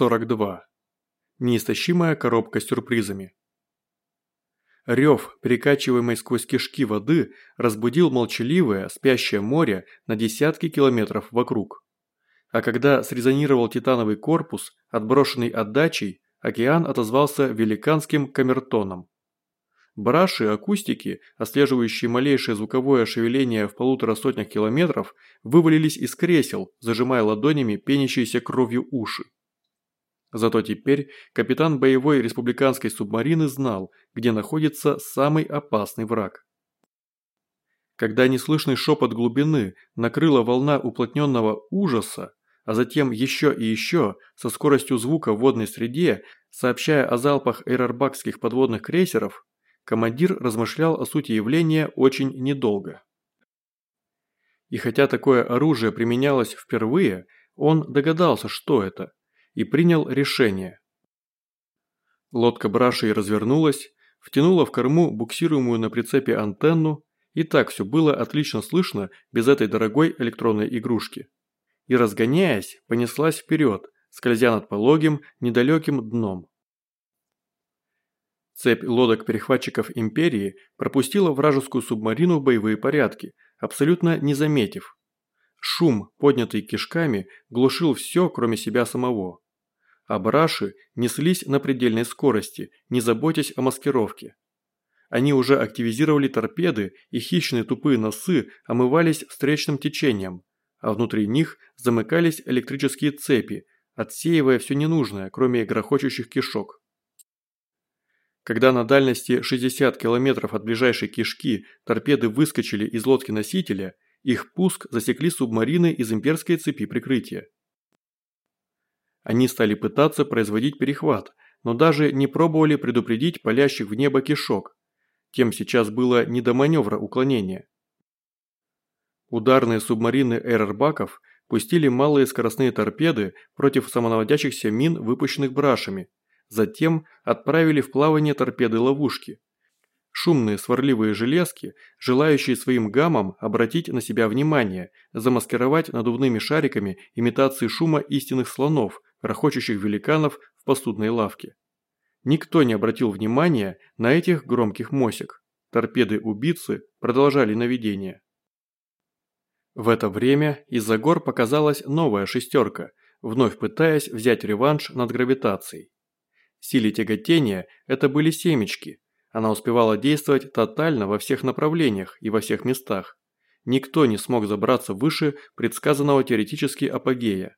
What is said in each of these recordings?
42. Неистощимая коробка с сюрпризами. Рев, перекачиваемый сквозь кишки воды, разбудил молчаливое, спящее море на десятки километров вокруг. А когда срезонировал титановый корпус, отброшенный отдачей, океан отозвался великанским камертоном. Браши акустики, отслеживающие малейшее звуковое шевеление в полутора сотнях километров, вывалились из кресел, зажимая ладонями пенящиеся кровью уши. Зато теперь капитан боевой республиканской субмарины знал, где находится самый опасный враг. Когда неслышный шепот глубины накрыла волна уплотненного ужаса, а затем еще и еще, со скоростью звука в водной среде, сообщая о залпах эйрорбакских подводных крейсеров, командир размышлял о сути явления очень недолго. И хотя такое оружие применялось впервые, он догадался, что это – и принял решение. Лодка брашей развернулась, втянула в корму буксируемую на прицепе антенну, и так все было отлично слышно без этой дорогой электронной игрушки. И разгоняясь, понеслась вперед, скользя над пологим, недалеким дном. Цепь лодок-перехватчиков Империи пропустила вражескую субмарину в боевые порядки, абсолютно не заметив. Шум, поднятый кишками, глушил все, кроме себя самого. А бараши неслись на предельной скорости, не заботясь о маскировке. Они уже активизировали торпеды, и хищные тупые носы омывались встречным течением, а внутри них замыкались электрические цепи, отсеивая все ненужное, кроме грохочущих кишок. Когда на дальности 60 километров от ближайшей кишки торпеды выскочили из лодки носителя – их пуск засекли субмарины из имперской цепи прикрытия. Они стали пытаться производить перехват, но даже не пробовали предупредить палящих в небо кишок. Тем сейчас было не до маневра уклонения. Ударные субмарины эрербаков пустили малые скоростные торпеды против самонаводящихся мин, выпущенных брашами. Затем отправили в плавание торпеды-ловушки. Шумные сварливые железки, желающие своим гамом обратить на себя внимание, замаскировать надувными шариками имитации шума истинных слонов, рахочущих великанов в посудной лавке. Никто не обратил внимания на этих громких мосек. Торпеды-убийцы продолжали наведение. В это время из-за гор показалась новая шестерка, вновь пытаясь взять реванш над гравитацией. Силе тяготения это были семечки – она успевала действовать тотально во всех направлениях и во всех местах. Никто не смог забраться выше предсказанного теоретически апогея.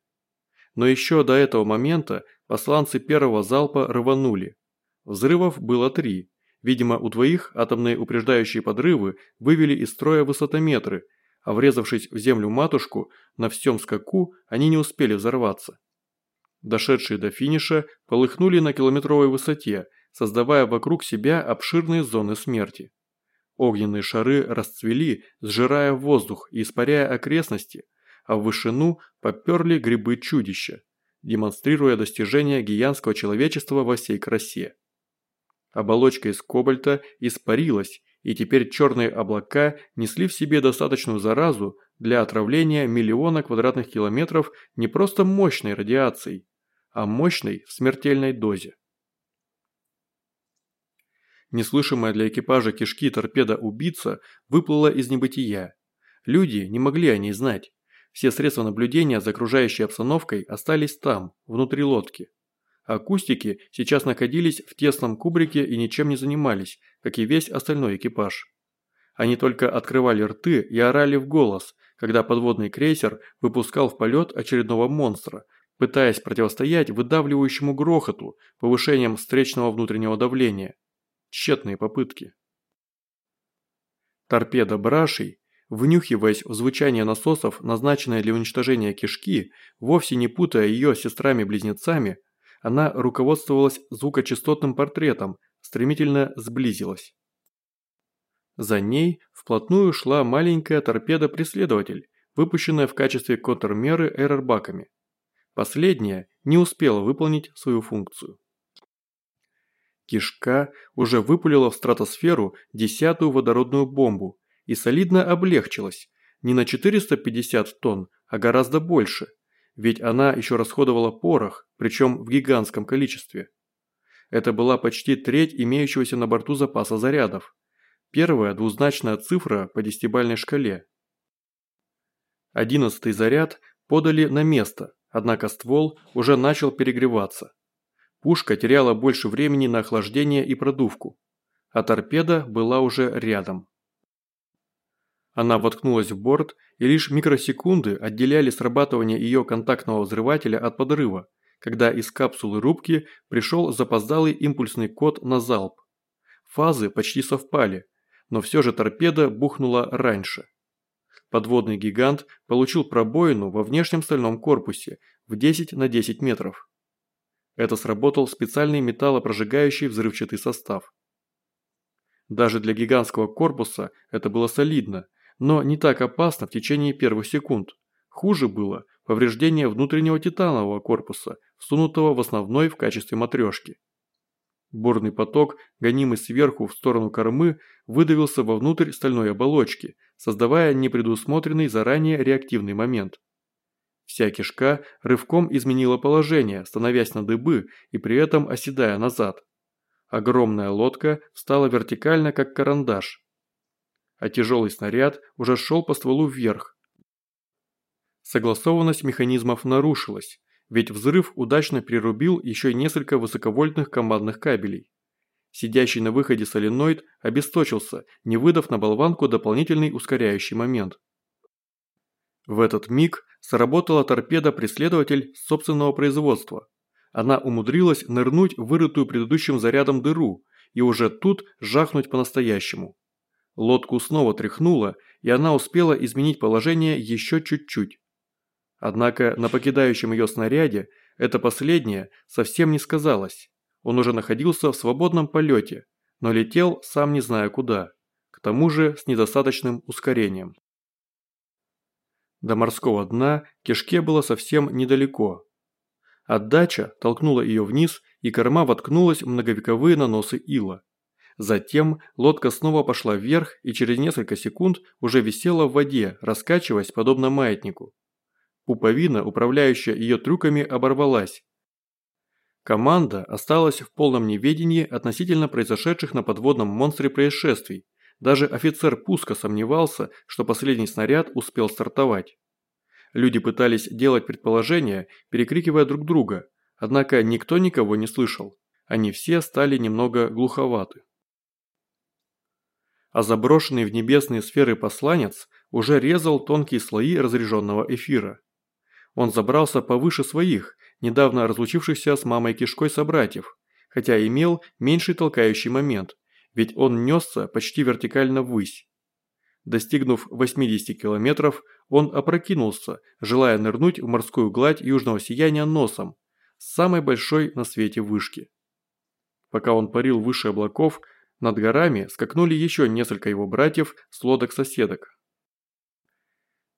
Но еще до этого момента посланцы первого залпа рванули. Взрывов было три. Видимо, у двоих атомные упреждающие подрывы вывели из строя высотометры, а врезавшись в землю матушку, на всем скаку они не успели взорваться. Дошедшие до финиша полыхнули на километровой высоте – создавая вокруг себя обширные зоны смерти. Огненные шары расцвели, сжирая воздух и испаряя окрестности, а в вышину поперли грибы-чудища, демонстрируя достижения гиянского человечества во всей красе. Оболочка из кобальта испарилась, и теперь черные облака несли в себе достаточную заразу для отравления миллиона квадратных километров не просто мощной радиацией, а мощной в смертельной дозе. Неслышимая для экипажа кишки торпеда-убийца выплыла из небытия. Люди не могли о ней знать. Все средства наблюдения за окружающей обстановкой остались там, внутри лодки. Акустики сейчас находились в тесном кубрике и ничем не занимались, как и весь остальной экипаж. Они только открывали рты и орали в голос, когда подводный крейсер выпускал в полет очередного монстра, пытаясь противостоять выдавливающему грохоту, повышением встречного внутреннего давления. Тщетные попытки. Торпеда брашей, внюхиваясь в звучание насосов, назначенное для уничтожения кишки, вовсе не путая ее сестрами-близнецами, она руководствовалась звукочастотным портретом, стремительно сблизилась. За ней вплотную шла маленькая торпеда-преследователь, выпущенная в качестве контрмеры эрербаками. Последняя не успела выполнить свою функцию. Кишка уже выпулила в стратосферу десятую водородную бомбу и солидно облегчилась, не на 450 тонн, а гораздо больше. ведь она еще расходовала порох, причем в гигантском количестве. Это была почти треть имеющегося на борту запаса зарядов. Первая двузначная цифра по десятибальной шкале. Одиннадцатый заряд подали на место, однако ствол уже начал перегреваться. Пушка теряла больше времени на охлаждение и продувку, а торпеда была уже рядом. Она воткнулась в борт, и лишь микросекунды отделяли срабатывание ее контактного взрывателя от подрыва, когда из капсулы рубки пришел запоздалый импульсный код на залп. Фазы почти совпали, но все же торпеда бухнула раньше. Подводный гигант получил пробоину во внешнем стальном корпусе в 10 на 10 метров. Это сработал специальный металлопрожигающий взрывчатый состав. Даже для гигантского корпуса это было солидно, но не так опасно в течение первых секунд. Хуже было повреждение внутреннего титанового корпуса, всунутого в основной в качестве матрешки. Бурный поток, гонимый сверху в сторону кормы, выдавился вовнутрь стальной оболочки, создавая непредусмотренный заранее реактивный момент. Вся кишка рывком изменила положение, становясь на дыбы и при этом оседая назад. Огромная лодка встала вертикально, как карандаш. А тяжелый снаряд уже шел по стволу вверх. Согласованность механизмов нарушилась, ведь взрыв удачно прирубил еще несколько высоковольтных командных кабелей. Сидящий на выходе соленоид обесточился, не выдав на болванку дополнительный ускоряющий момент. В этот миг сработала торпеда-преследователь собственного производства, она умудрилась нырнуть в вырытую предыдущим зарядом дыру и уже тут жахнуть по-настоящему. Лодку снова тряхнуло, и она успела изменить положение еще чуть-чуть. Однако на покидающем ее снаряде это последнее совсем не сказалось. Он уже находился в свободном полете, но летел сам не зная куда, к тому же с недостаточным ускорением. До морского дна кишке было совсем недалеко, Отдача толкнула ее вниз, и корма воткнулась в многовековые наносы ила. Затем лодка снова пошла вверх и через несколько секунд уже висела в воде, раскачиваясь подобно маятнику. Пуповина, управляющая ее трюками, оборвалась. Команда осталась в полном неведении относительно произошедших на подводном монстре происшествий. Даже офицер пуска сомневался, что последний снаряд успел стартовать. Люди пытались делать предположения, перекрикивая друг друга, однако никто никого не слышал. Они все стали немного глуховаты. А заброшенный в небесные сферы посланец уже резал тонкие слои разряженного эфира. Он забрался повыше своих, недавно разлучившихся с мамой кишкой собратьев, хотя имел меньший толкающий момент, ведь он несся почти вертикально ввысь. Достигнув 80 километров, он опрокинулся, желая нырнуть в морскую гладь южного сияния носом, с самой большой на свете вышки. Пока он парил выше облаков, над горами скакнули еще несколько его братьев с лодок-соседок.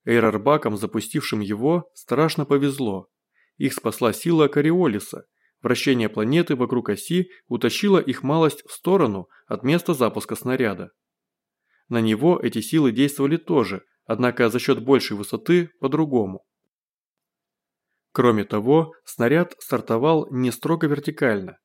Эйрарбакам, запустившим его, страшно повезло. Их спасла сила Кориолиса. Вращение планеты вокруг оси утащило их малость в сторону от места запуска снаряда. На него эти силы действовали тоже, однако за счет большей высоты по-другому. Кроме того, снаряд стартовал не строго вертикально.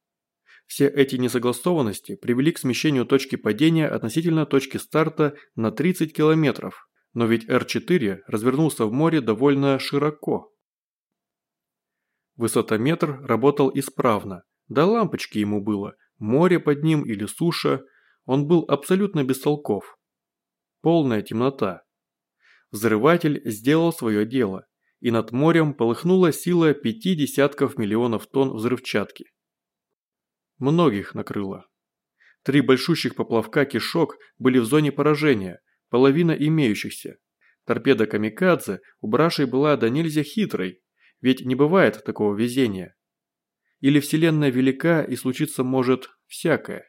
Все эти несогласованности привели к смещению точки падения относительно точки старта на 30 километров, но ведь Р-4 развернулся в море довольно широко. Высотометр работал исправно, да лампочки ему было, море под ним или суша, он был абсолютно бестолков. Полная темнота. Взрыватель сделал свое дело, и над морем полыхнула сила пяти десятков миллионов тонн взрывчатки. Многих накрыло. Три большущих поплавка кишок были в зоне поражения, половина имеющихся. Торпеда «Камикадзе» у Брашей была до нельзя хитрой, ведь не бывает такого везения. Или вселенная велика и случиться может всякое.